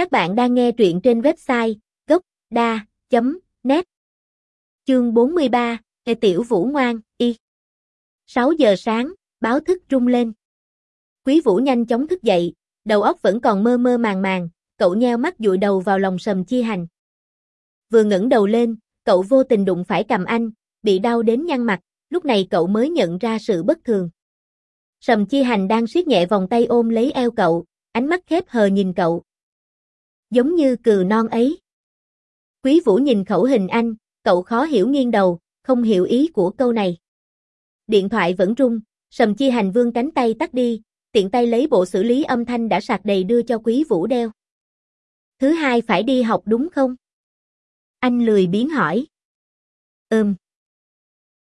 Các bạn đang nghe truyện trên website gốc.da.net Chương 43, Ê Tiểu Vũ ngoan, y 6 giờ sáng, báo thức rung lên. Quý Vũ nhanh chóng thức dậy, đầu óc vẫn còn mơ mơ màng màng, cậu nheo mắt dụi đầu vào lòng sầm chi hành. Vừa ngẩng đầu lên, cậu vô tình đụng phải cầm anh, bị đau đến nhăn mặt, lúc này cậu mới nhận ra sự bất thường. Sầm chi hành đang siết nhẹ vòng tay ôm lấy eo cậu, ánh mắt khép hờ nhìn cậu. Giống như cừ non ấy. Quý Vũ nhìn khẩu hình anh, cậu khó hiểu nghiêng đầu, không hiểu ý của câu này. Điện thoại vẫn rung, Sầm Chi Hành vương cánh tay tắt đi, tiện tay lấy bộ xử lý âm thanh đã sạc đầy đưa cho Quý Vũ đeo. Thứ hai phải đi học đúng không? Anh lười biến hỏi. Ừm.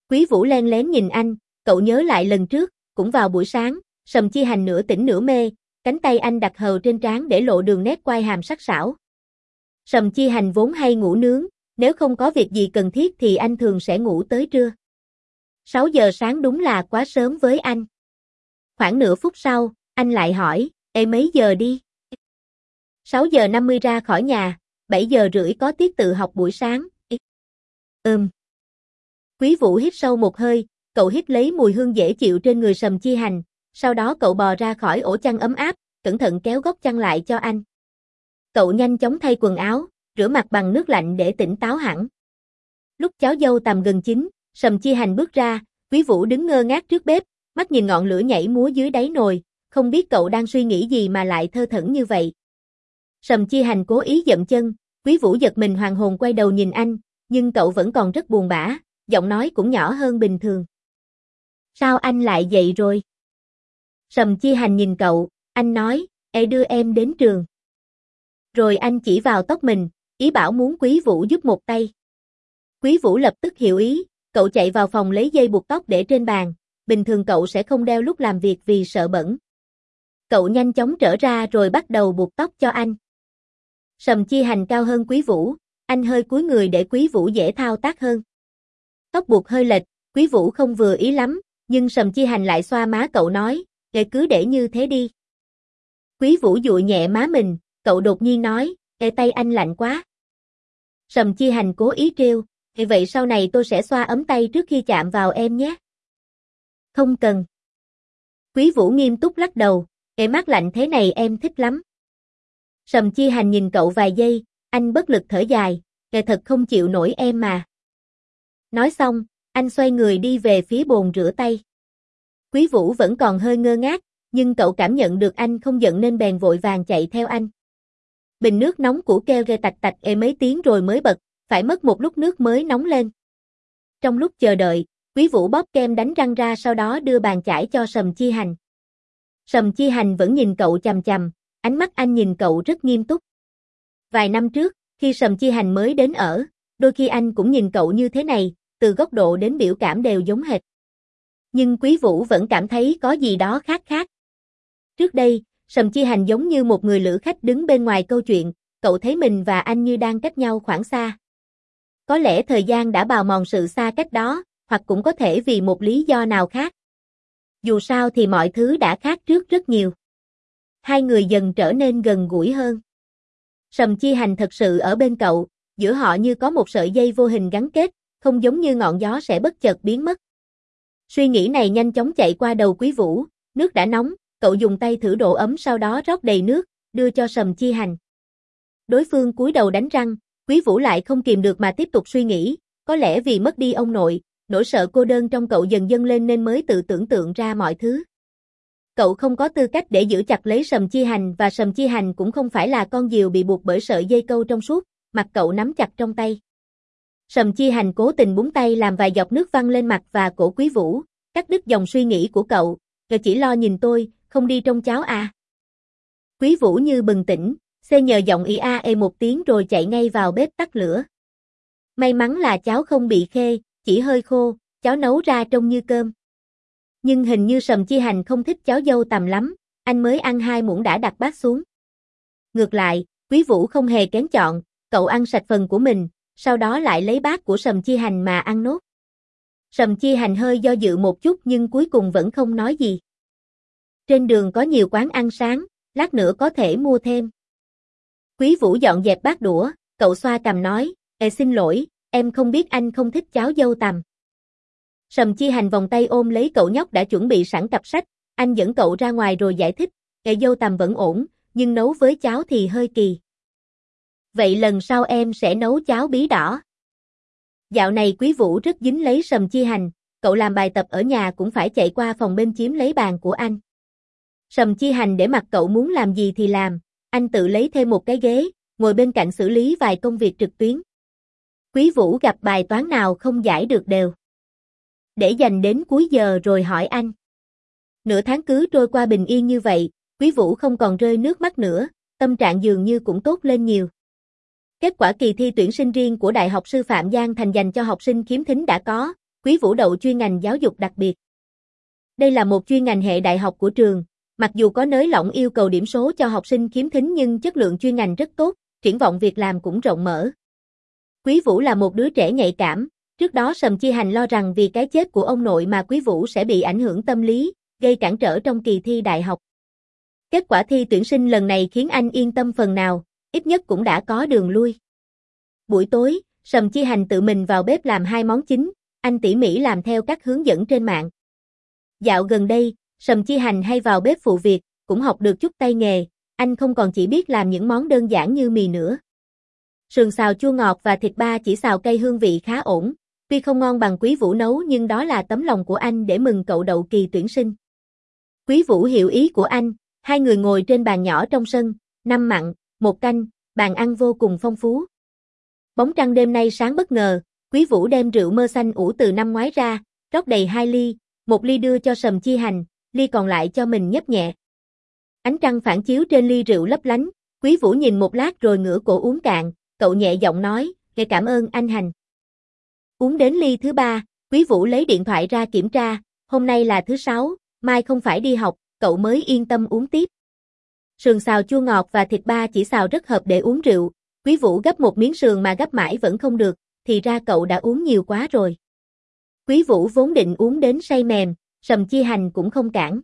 Quý Vũ len lén nhìn anh, cậu nhớ lại lần trước, cũng vào buổi sáng, Sầm Chi Hành nửa tỉnh nửa mê, cánh tay anh đặt hờ trên trán để lộ đường nét quai hàm sắc sảo. Sầm Chi Hành vốn hay ngủ nướng, nếu không có việc gì cần thiết thì anh thường sẽ ngủ tới trưa. 6 giờ sáng đúng là quá sớm với anh. Khoảng nửa phút sau, anh lại hỏi, Ê mấy giờ đi? 6 giờ 50 ra khỏi nhà, 7 giờ rưỡi có tiết tự học buổi sáng. Ừm. Quý Vũ hít sâu một hơi, cậu hít lấy mùi hương dễ chịu trên người sầm chi hành, sau đó cậu bò ra khỏi ổ chăn ấm áp, cẩn thận kéo góc chăn lại cho anh. Cậu nhanh chóng thay quần áo, rửa mặt bằng nước lạnh để tỉnh táo hẳn. Lúc cháu dâu tầm gần chín, Sầm Chi Hành bước ra, Quý Vũ đứng ngơ ngác trước bếp, mắt nhìn ngọn lửa nhảy múa dưới đáy nồi, không biết cậu đang suy nghĩ gì mà lại thơ thẩn như vậy. Sầm Chi Hành cố ý dậm chân, Quý Vũ giật mình hoàng hồn quay đầu nhìn anh, nhưng cậu vẫn còn rất buồn bã, giọng nói cũng nhỏ hơn bình thường. Sao anh lại dậy rồi? Sầm Chi Hành nhìn cậu, anh nói, e đưa em đến trường. Rồi anh chỉ vào tóc mình, ý bảo muốn Quý Vũ giúp một tay. Quý Vũ lập tức hiểu ý, cậu chạy vào phòng lấy dây buộc tóc để trên bàn, bình thường cậu sẽ không đeo lúc làm việc vì sợ bẩn. Cậu nhanh chóng trở ra rồi bắt đầu buộc tóc cho anh. Sầm Chi Hành cao hơn Quý Vũ, anh hơi cúi người để Quý Vũ dễ thao tác hơn. Tóc buộc hơi lệch, Quý Vũ không vừa ý lắm, nhưng Sầm Chi Hành lại xoa má cậu nói, "Ê cứ để như thế đi." Quý Vũ dụi nhẹ má mình, cậu đột nhiên nói, "Ê tay anh lạnh quá." Sầm Chi Hành cố ý trêu, "Thì vậy sau này tôi sẽ xoa ấm tay trước khi chạm vào em nhé." "Không cần." Quý Vũ nghiêm túc lắc đầu, cái mát lạnh thế này em thích lắm." Sầm Chi Hành nhìn cậu vài giây, anh bất lực thở dài, "Ê thật không chịu nổi em mà." Nói xong, anh xoay người đi về phía bồn rửa tay. Quý Vũ vẫn còn hơi ngơ ngác, nhưng cậu cảm nhận được anh không giận nên bèn vội vàng chạy theo anh. Bình nước nóng của keo ghê tạch tạch ê mấy tiếng rồi mới bật, phải mất một lúc nước mới nóng lên. Trong lúc chờ đợi, Quý Vũ bóp kem đánh răng ra sau đó đưa bàn chải cho Sầm Chi Hành. Sầm Chi Hành vẫn nhìn cậu chằm chằm, ánh mắt anh nhìn cậu rất nghiêm túc. Vài năm trước, khi Sầm Chi Hành mới đến ở, đôi khi anh cũng nhìn cậu như thế này, từ góc độ đến biểu cảm đều giống hệt. Nhưng Quý Vũ vẫn cảm thấy có gì đó khác khác. Trước đây, Sầm Chi Hành giống như một người lữ khách đứng bên ngoài câu chuyện, cậu thấy mình và anh như đang cách nhau khoảng xa. Có lẽ thời gian đã bào mòn sự xa cách đó, hoặc cũng có thể vì một lý do nào khác. Dù sao thì mọi thứ đã khác trước rất nhiều. Hai người dần trở nên gần gũi hơn. Sầm Chi Hành thật sự ở bên cậu, giữa họ như có một sợi dây vô hình gắn kết, không giống như ngọn gió sẽ bất chợt biến mất. Suy nghĩ này nhanh chóng chạy qua đầu Quý Vũ, nước đã nóng, cậu dùng tay thử độ ấm sau đó rót đầy nước, đưa cho Sầm Chi Hành. Đối phương cúi đầu đánh răng, Quý Vũ lại không kìm được mà tiếp tục suy nghĩ, có lẽ vì mất đi ông nội, nỗi sợ cô đơn trong cậu dần dâng lên nên mới tự tưởng tượng ra mọi thứ. Cậu không có tư cách để giữ chặt lấy Sầm Chi Hành và Sầm Chi Hành cũng không phải là con diều bị buộc bởi sợi dây câu trong suốt, mặt cậu nắm chặt trong tay. Sầm Chi Hành cố tình búng tay làm vài giọt nước văng lên mặt và cổ Quý Vũ, cắt đứt dòng suy nghĩ của cậu, rồi chỉ lo nhìn tôi, không đi trong cháo à. Quý Vũ như bừng tỉnh, xê nhờ giọng ý a e một tiếng rồi chạy ngay vào bếp tắt lửa. May mắn là cháo không bị khê, chỉ hơi khô, cháo nấu ra trông như cơm. Nhưng hình như Sầm Chi Hành không thích cháo dâu tầm lắm, anh mới ăn hai muỗng đã đặt bát xuống. Ngược lại, Quý Vũ không hề kén chọn, cậu ăn sạch phần của mình, sau đó lại lấy bát của Sầm Chi Hành mà ăn nốt. Sầm Chi Hành hơi do dự một chút nhưng cuối cùng vẫn không nói gì. Trên đường có nhiều quán ăn sáng, lát nữa có thể mua thêm. Quý Vũ dọn dẹp bát đũa, cậu xoa cằm nói, Ê xin lỗi, em không biết anh không thích cháo dâu tằm. Sầm Chi Hành vòng tay ôm lấy cậu nhóc đã chuẩn bị sẵn cặp sách, anh dẫn cậu ra ngoài rồi giải thích, Ê dâu tằm vẫn ổn, nhưng nấu với cháo thì hơi kỳ. Vậy lần sau em sẽ nấu cháo bí đỏ. Dạo này Quý Vũ rất dính lấy Sầm Chi Hành, cậu làm bài tập ở nhà cũng phải chạy qua phòng bên chiếm lấy bàn của anh. Sầm Chi Hành để mặc cậu muốn làm gì thì làm, anh tự lấy thêm một cái ghế, ngồi bên cạnh xử lý vài công việc trực tuyến. Quý Vũ gặp bài toán nào không giải được đều. Để dành đến cuối giờ rồi hỏi anh. Nửa tháng cứ trôi qua bình yên như vậy, Quý Vũ không còn rơi nước mắt nữa, tâm trạng dường như cũng tốt lên nhiều. Kết quả kỳ thi tuyển sinh riêng của Đại học Sư phạm Giang Thành dành cho học sinh khiếm thính đã có, Quý Vũ đậu chuyên ngành giáo dục đặc biệt. Đây là một chuyên ngành hệ đại học của trường, mặc dù có nới lỏng yêu cầu điểm số cho học sinh khiếm thính nhưng chất lượng chuyên ngành rất tốt, triển vọng việc làm cũng rộng mở. Quý Vũ là một đứa trẻ nhạy cảm, trước đó Sầm Chi Hành lo rằng vì cái chết của ông nội mà Quý Vũ sẽ bị ảnh hưởng tâm lý, gây cản trở trong kỳ thi đại học. Kết quả thi tuyển sinh lần này khiến anh yên tâm phần nào, ít nhất cũng đã có đường lui. Buổi tối, Sầm Chi Hành tự mình vào bếp làm hai món chính, anh tỉ mỉ làm theo các hướng dẫn trên mạng. Dạo gần đây, Sầm Chi Hành hay vào bếp phụ việc, cũng học được chút tay nghề, anh không còn chỉ biết làm những món đơn giản như mì nữa. Sườn xào chua ngọt và thịt ba chỉ xào cây hương vị khá ổn, tuy không ngon bằng Quý Vũ nấu nhưng đó là tấm lòng của anh để mừng cậu đậu kỳ tuyển sinh. Quý Vũ hiểu ý của anh, hai người ngồi trên bàn nhỏ trong sân, năm mặn, một canh, bàn ăn vô cùng phong phú. Bóng trăng đêm nay sáng bất ngờ, Quý Vũ đem rượu mơ xanh ủ từ năm ngoái ra, rót đầy hai ly, một ly đưa cho Sầm Chi Hành, ly còn lại cho mình nhấp nhẹ. Ánh trăng phản chiếu trên ly rượu lấp lánh, Quý Vũ nhìn một lát rồi ngửa cổ uống cạn, cậu nhẹ giọng nói, "Nghe cảm ơn anh Hành." Uống đến ly thứ ba, Quý Vũ lấy điện thoại ra kiểm tra, hôm nay là thứ sáu, mai không phải đi học, cậu mới yên tâm uống tiếp. Sườn xào chua ngọt và thịt ba chỉ xào rất hợp để uống rượu, Quý Vũ gấp một miếng sườn mà gấp mãi vẫn không được, thì ra cậu đã uống nhiều quá rồi. Quý Vũ vốn định uống đến say mềm, Sầm Chi Hành cũng không cản.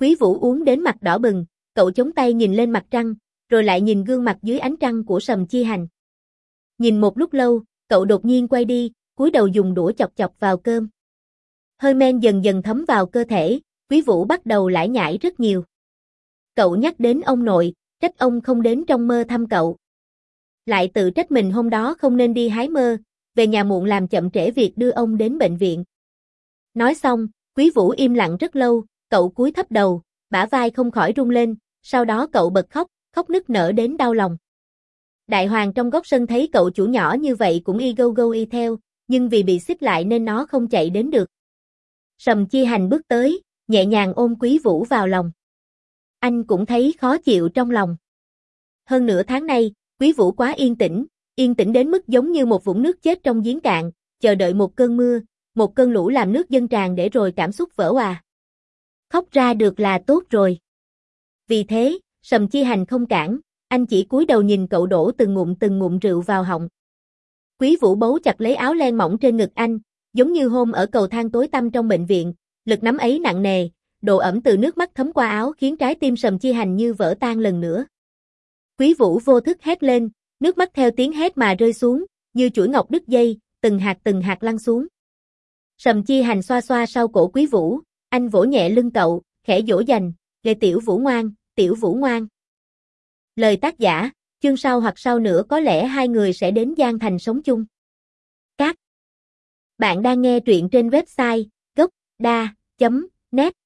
Quý Vũ uống đến mặt đỏ bừng, cậu chống tay nhìn lên mặt trăng, rồi lại nhìn gương mặt dưới ánh trăng của Sầm Chi Hành. Nhìn một lúc lâu, cậu đột nhiên quay đi, cúi đầu dùng đũa chọc chọc vào cơm. Hơi men dần dần thấm vào cơ thể, Quý Vũ bắt đầu lải nhải rất nhiều. Cậu nhắc đến ông nội, trách ông không đến trong mơ thăm cậu. Lại tự trách mình hôm đó không nên đi hái mơ, về nhà muộn làm chậm trễ việc đưa ông đến bệnh viện. Nói xong, Quý Vũ im lặng rất lâu, cậu cúi thấp đầu, bả vai không khỏi rung lên, sau đó cậu bật khóc, khóc nức nở đến đau lòng. Đại hoàng trong góc sân thấy cậu chủ nhỏ như vậy cũng y gâu gâu y theo, nhưng vì bị xích lại nên nó không chạy đến được. Sầm chi hành bước tới, nhẹ nhàng ôm quý vũ vào lòng. Anh cũng thấy khó chịu trong lòng. Hơn nửa tháng nay, quý vũ quá yên tĩnh, yên tĩnh đến mức giống như một vũng nước chết trong giếng cạn, chờ đợi một cơn mưa, một cơn lũ làm nước dân tràn để rồi cảm xúc vỡ hòa. Khóc ra được là tốt rồi. Vì thế, Sầm Chi Hành không cản, anh chỉ cúi đầu nhìn cậu đổ từng ngụm từng ngụm rượu vào họng. Quý Vũ bấu chặt lấy áo len mỏng trên ngực anh, giống như hôm ở cầu thang tối tăm trong bệnh viện, lực nắm ấy nặng nề, độ ẩm từ nước mắt thấm qua áo khiến trái tim Sầm Chi Hành như vỡ tan lần nữa. Quý Vũ vô thức hét lên, nước mắt theo tiếng hét mà rơi xuống, như chuỗi ngọc đứt dây, từng hạt từng hạt lăn xuống. Sầm Chi Hành xoa xoa sau cổ Quý Vũ, anh vỗ nhẹ lưng cậu, khẽ dỗ dành, gây tiểu Vũ ngoan, tiểu Vũ ngoan." Lời tác giả, chương sau hoặc sau nữa có lẽ hai người sẽ đến Giang Thành sống chung. Các bạn đang nghe truyện trên website gocda.net